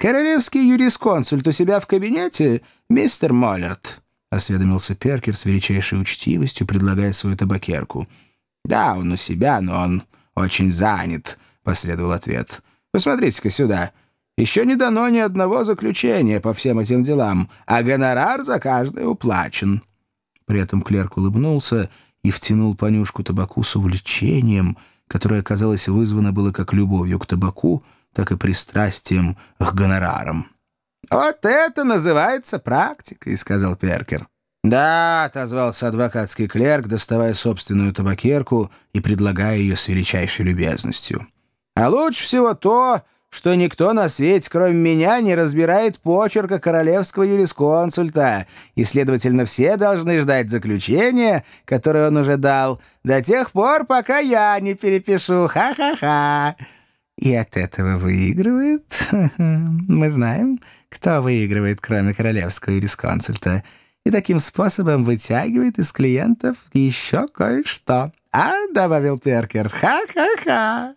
«Королевский юрисконсульт у себя в кабинете, мистер Моллерт?» — осведомился Перкер с величайшей учтивостью, предлагая свою табакерку. «Да, он у себя, но он очень занят», — последовал ответ. «Посмотрите-ка сюда. Еще не дано ни одного заключения по всем этим делам, а гонорар за каждое уплачен». При этом клерк улыбнулся и втянул понюшку табаку с увлечением, которое, казалось, вызвано было как любовью к табаку, так и пристрастием к гонорарам. «Вот это называется практикой», — сказал Перкер. «Да», — отозвался адвокатский клерк, доставая собственную табакерку и предлагая ее с величайшей любезностью. «А лучше всего то, что никто на свете, кроме меня, не разбирает почерка королевского юрисконсульта, и, следовательно, все должны ждать заключения, которое он уже дал, до тех пор, пока я не перепишу. Ха-ха-ха!» И от этого выигрывает... Мы знаем, кто выигрывает, кроме королевского юрисконсульта, и таким способом вытягивает из клиентов еще кое-что. «А?» — добавил Перкер. «Ха-ха-ха!»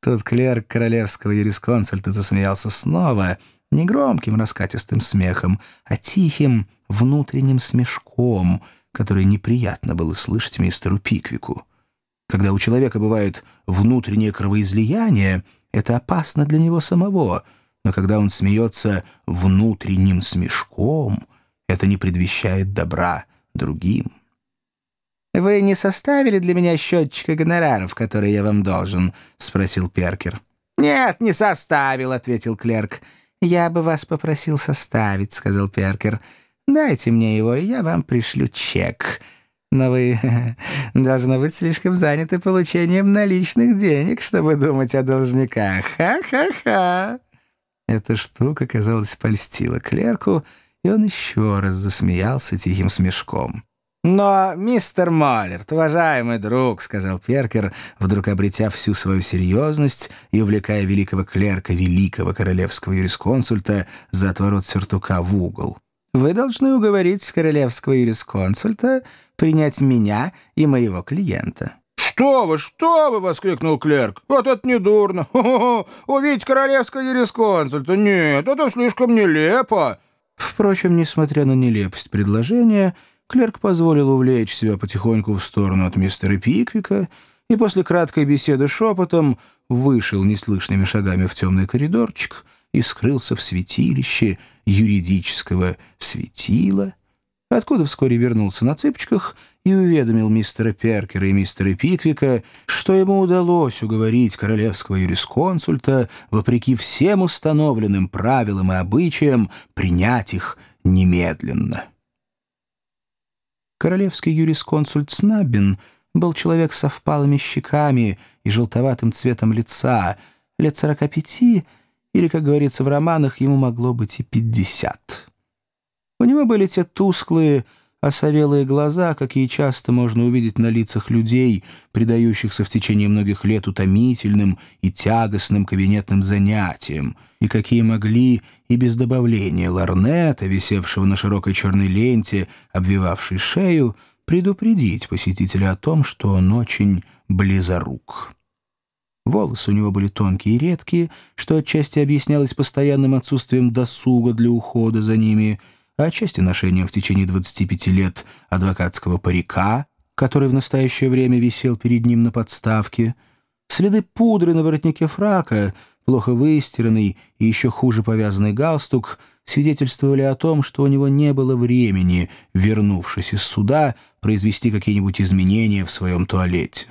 Тут клерк королевского юрисконсульта засмеялся снова, не громким раскатистым смехом, а тихим внутренним смешком, который неприятно было слышать мистеру Пиквику. Когда у человека бывает внутреннее кровоизлияние, это опасно для него самого, но когда он смеется внутренним смешком, это не предвещает добра другим. «Вы не составили для меня счетчика гонораров, которые я вам должен?» — спросил Перкер. «Нет, не составил», — ответил клерк. «Я бы вас попросил составить», — сказал Перкер. «Дайте мне его, и я вам пришлю чек». Но вы, должно быть, слишком заняты получением наличных денег, чтобы думать о должниках. Ха-ха-ха!» Эта штука, казалось, польстила клерку, и он еще раз засмеялся тихим смешком. «Но, мистер Маллерт, уважаемый друг», — сказал Перкер, вдруг обретя всю свою серьезность и увлекая великого клерка великого королевского юрисконсульта за отворот сюртука в угол. «Вы должны уговорить королевского юрисконсульта принять меня и моего клиента». «Что вы, что вы!» — воскликнул клерк. «Вот это недурно! Хо-хо-хо! Увидеть королевского юрисконсульта! Нет, это слишком нелепо!» Впрочем, несмотря на нелепость предложения, Клерк позволил увлечь себя потихоньку в сторону от мистера Пиквика и после краткой беседы шепотом вышел неслышными шагами в темный коридорчик и скрылся в святилище юридического светила, откуда вскоре вернулся на цыпочках и уведомил мистера Перкера и мистера Пиквика, что ему удалось уговорить королевского юрисконсульта, вопреки всем установленным правилам и обычаям, принять их немедленно. Королевский юрисконсульт Снаббин был человек со впалыми щеками и желтоватым цветом лица, лет сорока пяти, или, как говорится в романах, ему могло быть и пятьдесят. У него были те тусклые, осовелые глаза, какие часто можно увидеть на лицах людей, предающихся в течение многих лет утомительным и тягостным кабинетным занятиям, и какие могли и без добавления ларнета, висевшего на широкой черной ленте, обвивавшей шею, предупредить посетителя о том, что он очень близорук. Волосы у него были тонкие и редкие, что отчасти объяснялось постоянным отсутствием досуга для ухода за ними — а отчасти ношением в течение 25 лет адвокатского парика, который в настоящее время висел перед ним на подставке, следы пудры на воротнике фрака, плохо выстиранный и еще хуже повязанный галстук свидетельствовали о том, что у него не было времени, вернувшись из суда, произвести какие-нибудь изменения в своем туалете.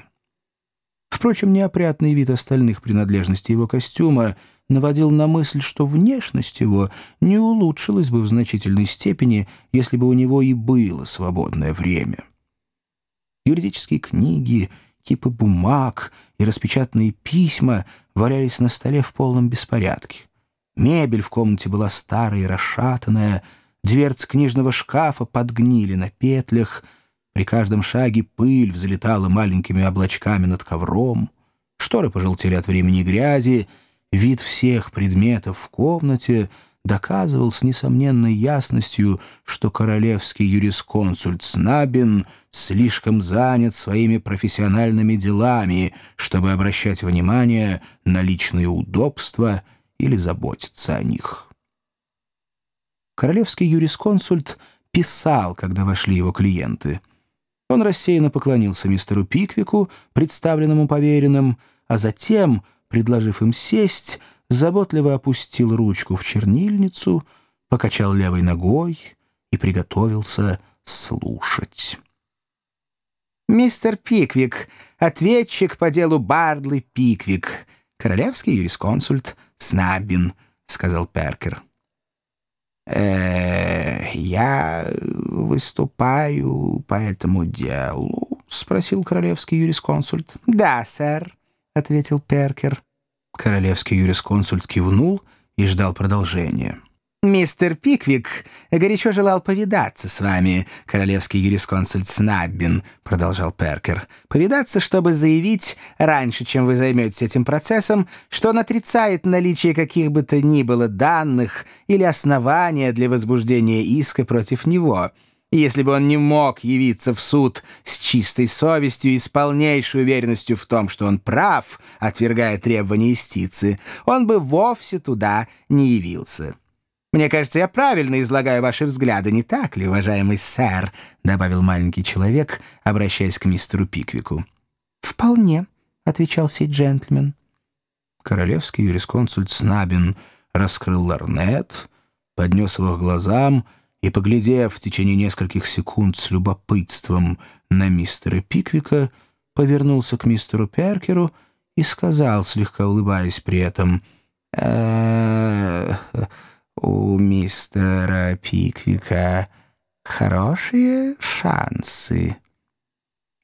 Впрочем, неопрятный вид остальных принадлежностей его костюма — наводил на мысль, что внешность его не улучшилась бы в значительной степени, если бы у него и было свободное время. Юридические книги, кипы бумаг и распечатанные письма валялись на столе в полном беспорядке. Мебель в комнате была старая и расшатанная, дверцы книжного шкафа подгнили на петлях, при каждом шаге пыль взлетала маленькими облачками над ковром, шторы пожелтели от времени грязи, Вид всех предметов в комнате доказывал с несомненной ясностью, что королевский юрисконсульт Снабин слишком занят своими профессиональными делами, чтобы обращать внимание на личные удобства или заботиться о них. Королевский юрисконсульт писал, когда вошли его клиенты. Он рассеянно поклонился мистеру Пиквику, представленному поверенным, а затем, предложив им сесть, заботливо опустил ручку в чернильницу, покачал левой ногой и приготовился слушать. «Мистер Пиквик, ответчик по делу Бардлы Пиквик, королевский юрисконсульт Снаббин», — сказал Перкер. «Э, «Я выступаю по этому делу?» — спросил королевский юрисконсульт. «Да, сэр», — ответил Перкер. Королевский юрисконсульт кивнул и ждал продолжения. «Мистер Пиквик горячо желал повидаться с вами, королевский юрисконсульт Снаббин», — продолжал Перкер. «Повидаться, чтобы заявить, раньше, чем вы займетесь этим процессом, что он отрицает наличие каких бы то ни было данных или основания для возбуждения иска против него». Если бы он не мог явиться в суд с чистой совестью и с полнейшей уверенностью в том, что он прав, отвергая требования истицы, он бы вовсе туда не явился. Мне кажется, я правильно излагаю ваши взгляды, не так ли, уважаемый сэр?» — добавил маленький человек, обращаясь к мистеру Пиквику. «Вполне», — отвечал сей джентльмен. Королевский юрисконсульт Снабин раскрыл ларнет, поднес его к глазам и, поглядев в течение нескольких секунд с любопытством на мистера Пиквика, повернулся к мистеру Перкеру и сказал, слегка улыбаясь при этом, «Э-э-э...» у мистера Пиквика хорошие шансы.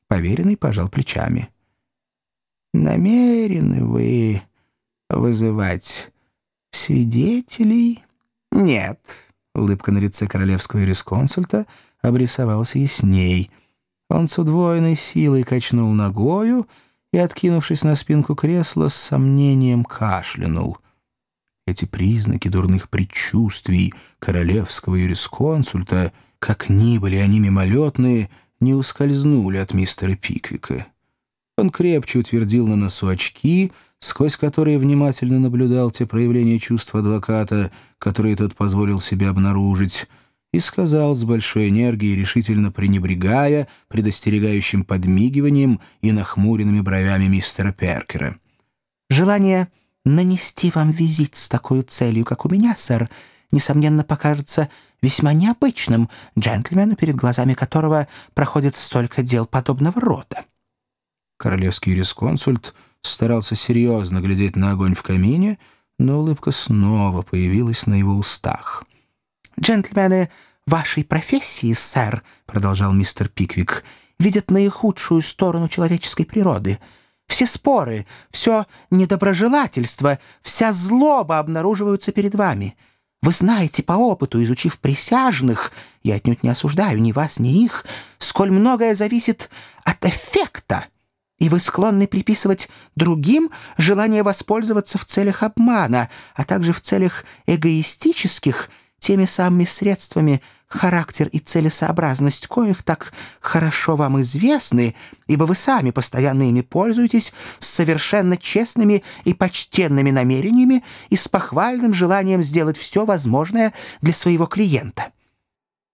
Поверенный пожал плечами. «Намерены вы вызывать свидетелей?» «Нет». Улыбка на лице королевского юрисконсульта обрисовалась ясней. Он с удвоенной силой качнул ногою и, откинувшись на спинку кресла, с сомнением кашлянул. Эти признаки дурных предчувствий королевского юрисконсульта, как ни были они мимолетные, не ускользнули от мистера Пиквика. Он крепче утвердил на носу очки, сквозь которые внимательно наблюдал те проявления чувств адвоката, которые тот позволил себе обнаружить, и сказал с большой энергией, решительно пренебрегая предостерегающим подмигиванием и нахмуренными бровями мистера Перкера. «Желание нанести вам визит с такой целью, как у меня, сэр, несомненно, покажется весьма необычным джентльмену, перед глазами которого проходит столько дел подобного рода». Королевский юрисконсульт старался серьезно глядеть на огонь в камине, но улыбка снова появилась на его устах. «Джентльмены вашей профессии, сэр», — продолжал мистер Пиквик, — «видят наихудшую сторону человеческой природы — все споры, все недоброжелательство, вся злоба обнаруживаются перед вами. Вы знаете по опыту, изучив присяжных, я отнюдь не осуждаю ни вас, ни их, сколь многое зависит от эффекта, и вы склонны приписывать другим желание воспользоваться в целях обмана, а также в целях эгоистических теми самыми средствами, характер и целесообразность коих так хорошо вам известны, ибо вы сами постоянно ими пользуетесь с совершенно честными и почтенными намерениями и с похвальным желанием сделать все возможное для своего клиента.